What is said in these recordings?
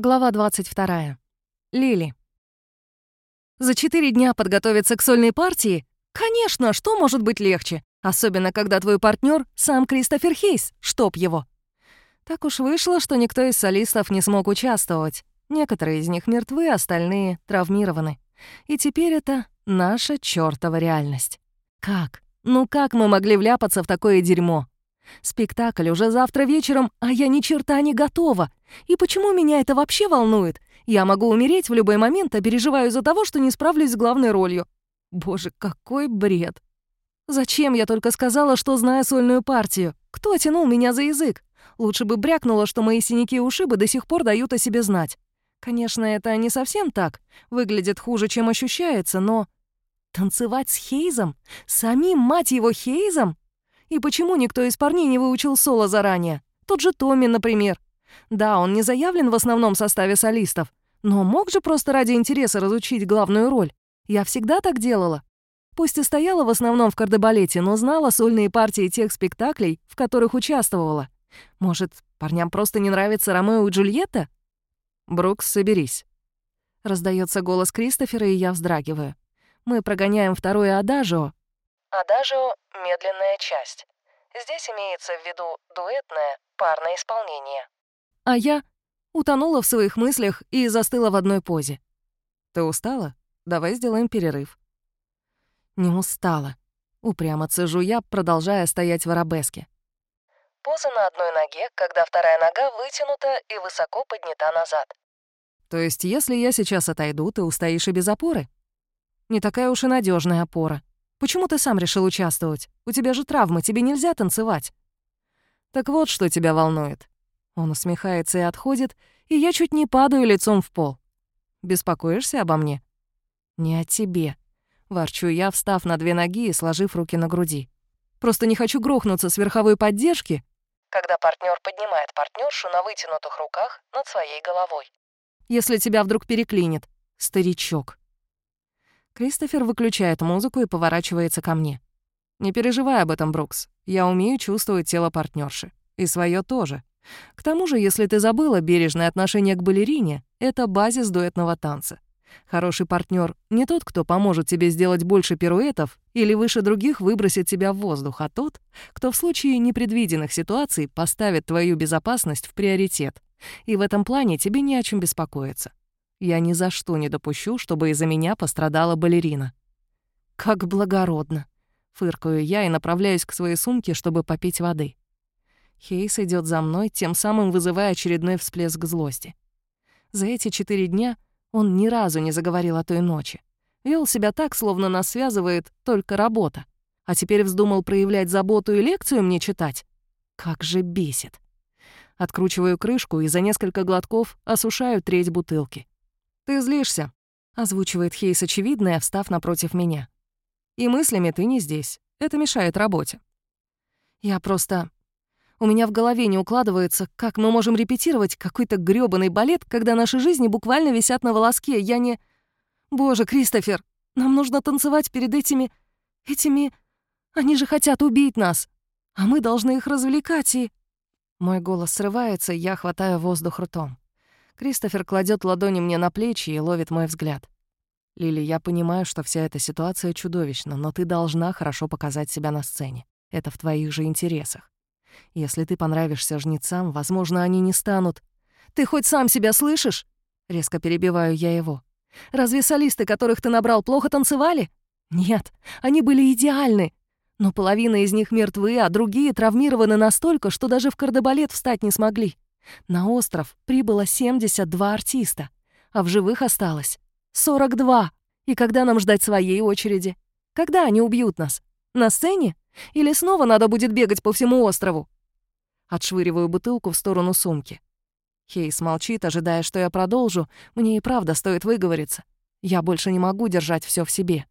Глава 22. Лили. За четыре дня подготовиться к сольной партии? Конечно, что может быть легче? Особенно, когда твой партнер сам Кристофер Хейс, чтоб его. Так уж вышло, что никто из солистов не смог участвовать. Некоторые из них мертвы, остальные травмированы. И теперь это наша чёртова реальность. Как? Ну как мы могли вляпаться в такое дерьмо? Спектакль уже завтра вечером, а я ни черта не готова. И почему меня это вообще волнует? Я могу умереть в любой момент, а переживаю из-за того, что не справлюсь с главной ролью. Боже, какой бред. Зачем я только сказала, что знаю сольную партию? Кто тянул меня за язык? Лучше бы брякнула, что мои синяки и ушибы до сих пор дают о себе знать. Конечно, это не совсем так. Выглядит хуже, чем ощущается, но... Танцевать с Хейзом? Самим, мать его, Хейзом? И почему никто из парней не выучил соло заранее? Тот же Томми, например. Да, он не заявлен в основном составе солистов, но мог же просто ради интереса разучить главную роль. Я всегда так делала. Пусть и стояла в основном в кардебалете, но знала сольные партии тех спектаклей, в которых участвовала. Может, парням просто не нравится Ромео и Джульетта? «Брукс, соберись». Раздается голос Кристофера, и я вздрагиваю. Мы прогоняем второе адажио, Адажио — медленная часть. Здесь имеется в виду дуэтное, парное исполнение. А я утонула в своих мыслях и застыла в одной позе. «Ты устала? Давай сделаем перерыв». Не устала. Упрямо цежу я, продолжая стоять в арабеске. Поза на одной ноге, когда вторая нога вытянута и высоко поднята назад. То есть, если я сейчас отойду, ты устоишь и без опоры? Не такая уж и надежная опора. Почему ты сам решил участвовать? У тебя же травмы, тебе нельзя танцевать». «Так вот, что тебя волнует». Он усмехается и отходит, и я чуть не падаю лицом в пол. «Беспокоишься обо мне?» «Не о тебе», — ворчу я, встав на две ноги и сложив руки на груди. «Просто не хочу грохнуться с верховой поддержки». Когда партнер поднимает партнершу на вытянутых руках над своей головой. «Если тебя вдруг переклинит, старичок». Кристофер выключает музыку и поворачивается ко мне. «Не переживай об этом, Брукс. Я умею чувствовать тело партнерши. И свое тоже. К тому же, если ты забыла, бережное отношение к балерине — это базис дуэтного танца. Хороший партнер не тот, кто поможет тебе сделать больше пируэтов или выше других выбросит тебя в воздух, а тот, кто в случае непредвиденных ситуаций поставит твою безопасность в приоритет. И в этом плане тебе не о чем беспокоиться. Я ни за что не допущу, чтобы из-за меня пострадала балерина. Как благородно. Фыркаю я и направляюсь к своей сумке, чтобы попить воды. Хейс идет за мной, тем самым вызывая очередной всплеск злости. За эти четыре дня он ни разу не заговорил о той ночи. Вел себя так, словно нас связывает только работа. А теперь вздумал проявлять заботу и лекцию мне читать. Как же бесит. Откручиваю крышку и за несколько глотков осушаю треть бутылки. «Ты злишься», — озвучивает Хейс очевидное, встав напротив меня. «И мыслями ты не здесь. Это мешает работе». Я просто... У меня в голове не укладывается, как мы можем репетировать какой-то грёбаный балет, когда наши жизни буквально висят на волоске. Я не... Боже, Кристофер, нам нужно танцевать перед этими... Этими... Они же хотят убить нас. А мы должны их развлекать и... Мой голос срывается, я хватаю воздух ртом. Кристофер кладет ладони мне на плечи и ловит мой взгляд. «Лили, я понимаю, что вся эта ситуация чудовищна, но ты должна хорошо показать себя на сцене. Это в твоих же интересах. Если ты понравишься жнецам, возможно, они не станут... Ты хоть сам себя слышишь?» Резко перебиваю я его. «Разве солисты, которых ты набрал, плохо танцевали? Нет, они были идеальны. Но половина из них мертвы, а другие травмированы настолько, что даже в кардебалет встать не смогли. На остров прибыло 72 артиста, а в живых осталось 42. И когда нам ждать своей очереди? Когда они убьют нас? На сцене? Или снова надо будет бегать по всему острову? Отшвыриваю бутылку в сторону сумки. Хейс молчит, ожидая, что я продолжу. Мне и правда стоит выговориться. Я больше не могу держать все в себе.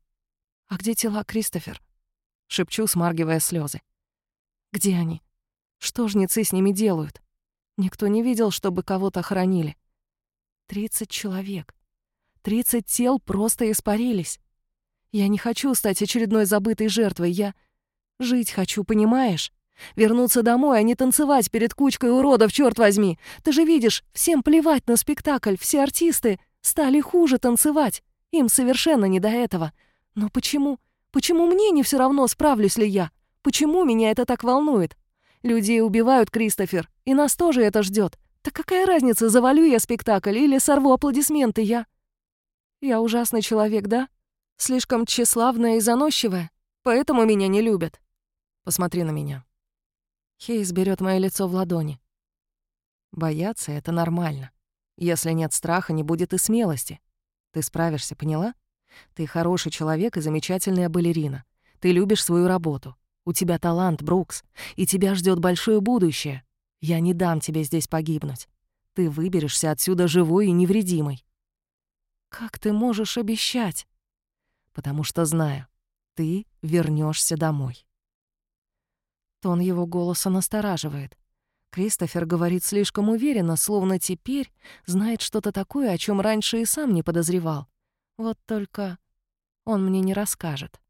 «А где тела, Кристофер?» — шепчу, смаргивая слезы. «Где они? Что жнецы с ними делают?» Никто не видел, чтобы кого-то хоронили. Тридцать человек. Тридцать тел просто испарились. Я не хочу стать очередной забытой жертвой. Я жить хочу, понимаешь? Вернуться домой, а не танцевать перед кучкой уродов, черт возьми. Ты же видишь, всем плевать на спектакль, все артисты стали хуже танцевать. Им совершенно не до этого. Но почему? Почему мне не все равно, справлюсь ли я? Почему меня это так волнует? Людей убивают, Кристофер, и нас тоже это ждет. Так какая разница, завалю я спектакль или сорву аплодисменты я? Я ужасный человек, да? Слишком тщеславная и заносчивая, поэтому меня не любят. Посмотри на меня. Хейс берет мое лицо в ладони. Бояться — это нормально. Если нет страха, не будет и смелости. Ты справишься, поняла? Ты хороший человек и замечательная балерина. Ты любишь свою работу. У тебя талант, Брукс, и тебя ждет большое будущее. Я не дам тебе здесь погибнуть. Ты выберешься отсюда живой и невредимой. Как ты можешь обещать? Потому что знаю, ты вернешься домой. Тон его голоса настораживает. Кристофер говорит слишком уверенно, словно теперь знает что-то такое, о чем раньше и сам не подозревал. Вот только он мне не расскажет.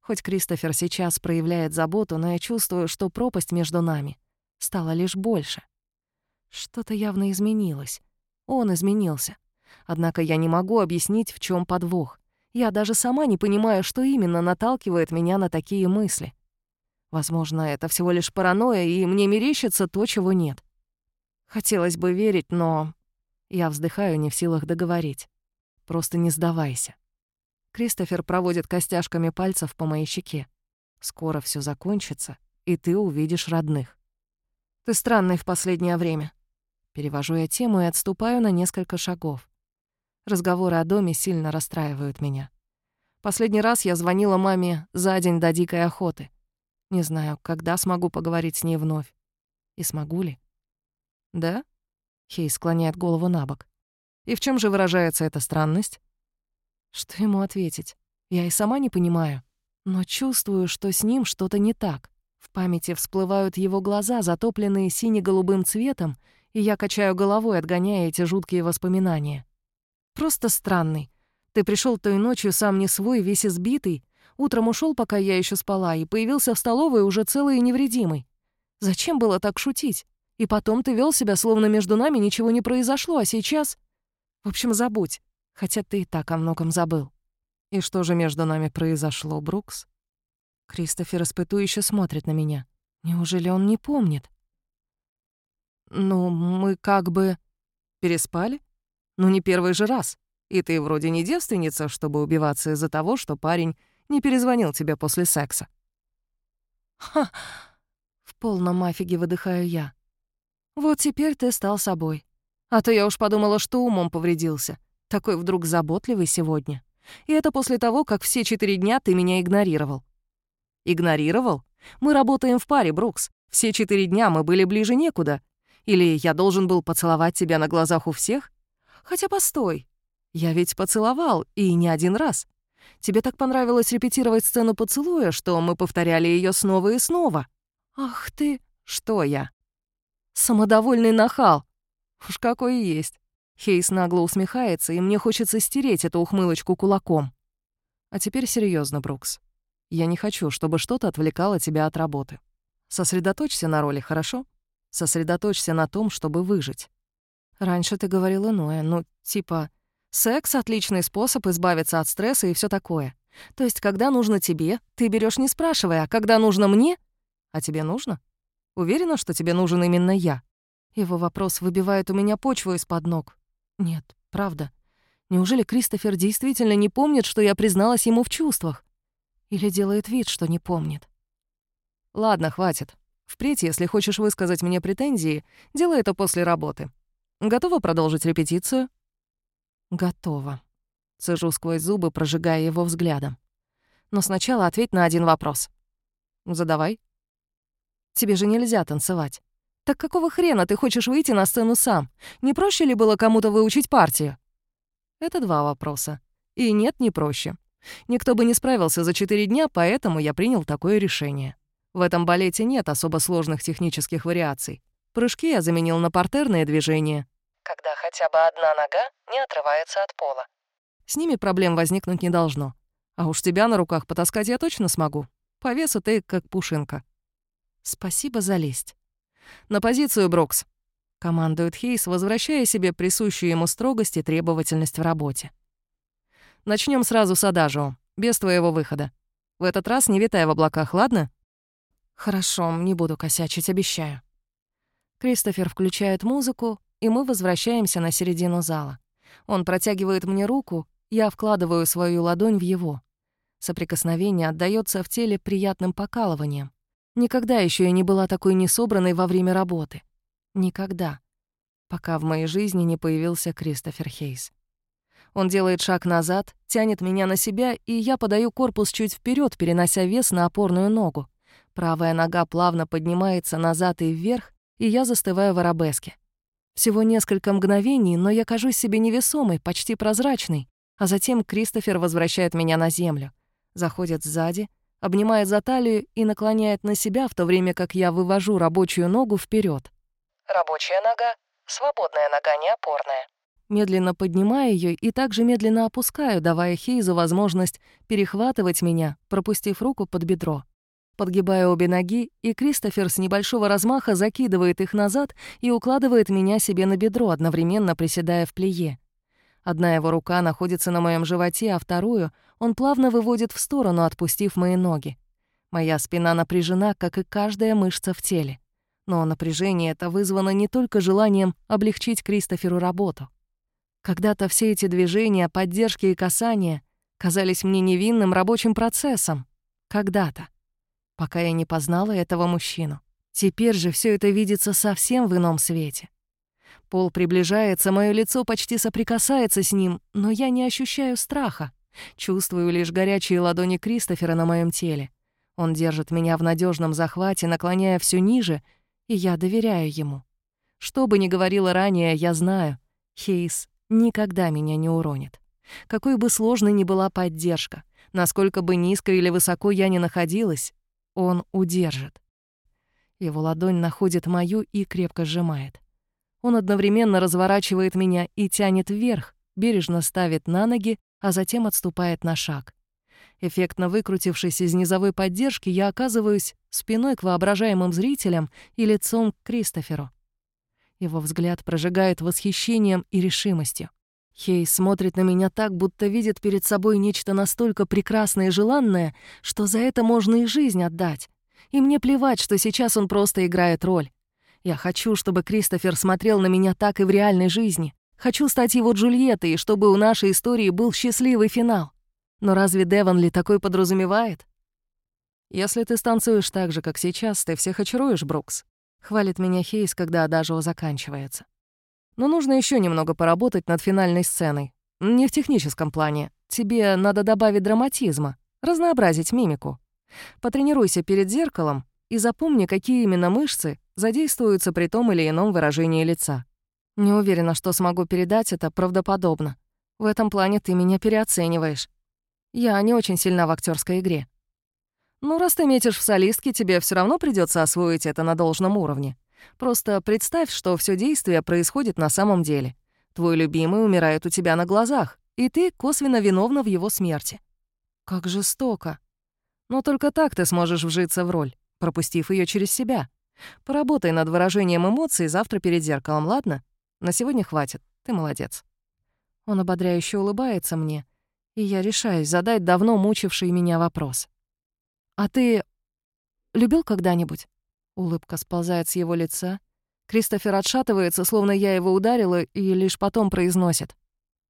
Хоть Кристофер сейчас проявляет заботу, но я чувствую, что пропасть между нами стала лишь больше. Что-то явно изменилось. Он изменился. Однако я не могу объяснить, в чем подвох. Я даже сама не понимаю, что именно наталкивает меня на такие мысли. Возможно, это всего лишь паранойя, и мне мерещится то, чего нет. Хотелось бы верить, но... Я вздыхаю, не в силах договорить. Просто не сдавайся. Кристофер проводит костяшками пальцев по моей щеке. Скоро все закончится, и ты увидишь родных. Ты странный в последнее время. Перевожу я тему и отступаю на несколько шагов. Разговоры о доме сильно расстраивают меня. Последний раз я звонила маме за день до дикой охоты — не знаю, когда смогу поговорить с ней вновь. И смогу ли? Да? Хей склоняет голову на бок. И в чем же выражается эта странность? Что ему ответить? Я и сама не понимаю. Но чувствую, что с ним что-то не так. В памяти всплывают его глаза, затопленные сине-голубым цветом, и я качаю головой, отгоняя эти жуткие воспоминания. Просто странный. Ты пришел той ночью сам не свой, весь избитый, Утром ушел, пока я еще спала, и появился в столовой уже целый и невредимый. Зачем было так шутить? И потом ты вел себя, словно между нами ничего не произошло, а сейчас... В общем, забудь, хотя ты и так о многом забыл. И что же между нами произошло, Брукс? Кристофер испытующе смотрит на меня. Неужели он не помнит? Ну, мы как бы... Переспали? Ну, не первый же раз. И ты вроде не девственница, чтобы убиваться из-за того, что парень не перезвонил тебе после секса». «Ха!» — в полном афиге выдыхаю я. «Вот теперь ты стал собой. А то я уж подумала, что умом повредился. Такой вдруг заботливый сегодня. И это после того, как все четыре дня ты меня игнорировал». «Игнорировал? Мы работаем в паре, Брукс. Все четыре дня мы были ближе некуда. Или я должен был поцеловать тебя на глазах у всех? Хотя постой. Я ведь поцеловал, и не один раз. Тебе так понравилось репетировать сцену поцелуя, что мы повторяли ее снова и снова. Ах ты, что я? Самодовольный нахал. Уж какой и есть. Хейс нагло усмехается, и мне хочется стереть эту ухмылочку кулаком. А теперь серьезно, Брукс. Я не хочу, чтобы что-то отвлекало тебя от работы. Сосредоточься на роли, хорошо? Сосредоточься на том, чтобы выжить. Раньше ты говорил иное, ну, типа, Секс — отличный способ избавиться от стресса и все такое. То есть, когда нужно тебе, ты берешь не спрашивая, а когда нужно мне, а тебе нужно? Уверена, что тебе нужен именно я? Его вопрос выбивает у меня почву из-под ног. Нет, правда. Неужели Кристофер действительно не помнит, что я призналась ему в чувствах? Или делает вид, что не помнит? Ладно, хватит. Впредь, если хочешь высказать мне претензии, делай это после работы. Готова продолжить репетицию? Готово. Цежу сквозь зубы, прожигая его взглядом. Но сначала ответь на один вопрос. Задавай. Тебе же нельзя танцевать. Так какого хрена ты хочешь выйти на сцену сам? Не проще ли было кому-то выучить партию? Это два вопроса. И нет, не проще. Никто бы не справился за четыре дня, поэтому я принял такое решение. В этом балете нет особо сложных технических вариаций. Прыжки я заменил на партерные движения, когда хотя бы одна нога не отрывается от пола. С ними проблем возникнуть не должно. А уж тебя на руках потаскать я точно смогу. По весу ты как пушинка. Спасибо за лесть. «На позицию, Брокс!» — командует Хейс, возвращая себе присущую ему строгость и требовательность в работе. Начнем сразу с адажио, без твоего выхода. В этот раз не витай в облаках, ладно?» «Хорошо, не буду косячить, обещаю». Кристофер включает музыку, и мы возвращаемся на середину зала. Он протягивает мне руку, я вкладываю свою ладонь в его. Соприкосновение отдаётся в теле приятным покалыванием. Никогда еще я не была такой несобранной во время работы. Никогда. Пока в моей жизни не появился Кристофер Хейс. Он делает шаг назад, тянет меня на себя, и я подаю корпус чуть вперед, перенося вес на опорную ногу. Правая нога плавно поднимается назад и вверх, и я застываю в арабеске. Всего несколько мгновений, но я кажусь себе невесомой, почти прозрачной, а затем Кристофер возвращает меня на землю. Заходит сзади, обнимает за талию и наклоняет на себя, в то время как я вывожу рабочую ногу вперед. Рабочая нога, свободная нога, не опорная. Медленно поднимаю ее и также медленно опускаю, давая Хейзу возможность перехватывать меня, пропустив руку под бедро. Подгибаю обе ноги, и Кристофер с небольшого размаха закидывает их назад и укладывает меня себе на бедро, одновременно приседая в плие. Одна его рука находится на моем животе, а вторую он плавно выводит в сторону, отпустив мои ноги. Моя спина напряжена, как и каждая мышца в теле. Но напряжение это вызвано не только желанием облегчить Кристоферу работу. Когда-то все эти движения, поддержки и касания казались мне невинным рабочим процессом. Когда-то. Пока я не познала этого мужчину. Теперь же все это видится совсем в ином свете. Пол приближается, мое лицо почти соприкасается с ним, но я не ощущаю страха. Чувствую лишь горячие ладони Кристофера на моем теле. Он держит меня в надежном захвате, наклоняя все ниже, и я доверяю ему. Что бы ни говорила ранее, я знаю, Хейс никогда меня не уронит. Какой бы сложной ни была поддержка, насколько бы низко или высоко я ни находилась, он удержит. Его ладонь находит мою и крепко сжимает. Он одновременно разворачивает меня и тянет вверх, бережно ставит на ноги, а затем отступает на шаг. Эффектно выкрутившись из низовой поддержки, я оказываюсь спиной к воображаемым зрителям и лицом к Кристоферу. Его взгляд прожигает восхищением и решимостью. Хей смотрит на меня так, будто видит перед собой нечто настолько прекрасное и желанное, что за это можно и жизнь отдать. И мне плевать, что сейчас он просто играет роль. Я хочу, чтобы Кристофер смотрел на меня так и в реальной жизни. Хочу стать его Джульеттой, и чтобы у нашей истории был счастливый финал. Но разве Деван ли такой подразумевает? Если ты станцуешь так же, как сейчас, ты всех очаруешь, Брукс. Хвалит меня Хейс, когда адажио заканчивается. Но нужно еще немного поработать над финальной сценой. Не в техническом плане. Тебе надо добавить драматизма, разнообразить мимику. Потренируйся перед зеркалом и запомни, какие именно мышцы задействуются при том или ином выражении лица. Не уверена, что смогу передать это правдоподобно. В этом плане ты меня переоцениваешь. Я не очень сильна в актерской игре. Ну, раз ты метишь в солистке, тебе все равно придется освоить это на должном уровне. Просто представь, что все действие происходит на самом деле. Твой любимый умирает у тебя на глазах, и ты косвенно виновна в его смерти. Как жестоко. Но только так ты сможешь вжиться в роль, пропустив ее через себя. Поработай над выражением эмоций завтра перед зеркалом, ладно? На сегодня хватит. Ты молодец. Он ободряюще улыбается мне, и я решаюсь задать давно мучивший меня вопрос. «А ты любил когда-нибудь?» Улыбка сползает с его лица. Кристофер отшатывается, словно я его ударила, и лишь потом произносит.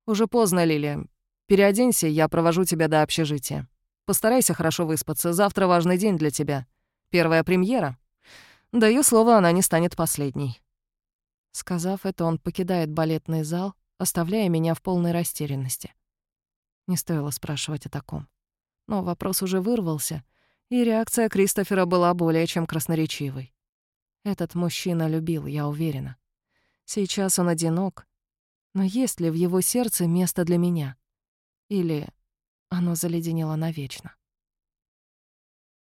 «Уже поздно, Лилия. Переоденься, я провожу тебя до общежития. Постарайся хорошо выспаться, завтра важный день для тебя. Первая премьера. Даю слово, она не станет последней». Сказав это, он покидает балетный зал, оставляя меня в полной растерянности. Не стоило спрашивать о таком. Но вопрос уже вырвался, и реакция Кристофера была более чем красноречивой. Этот мужчина любил, я уверена. Сейчас он одинок, но есть ли в его сердце место для меня? Или оно заледенело навечно?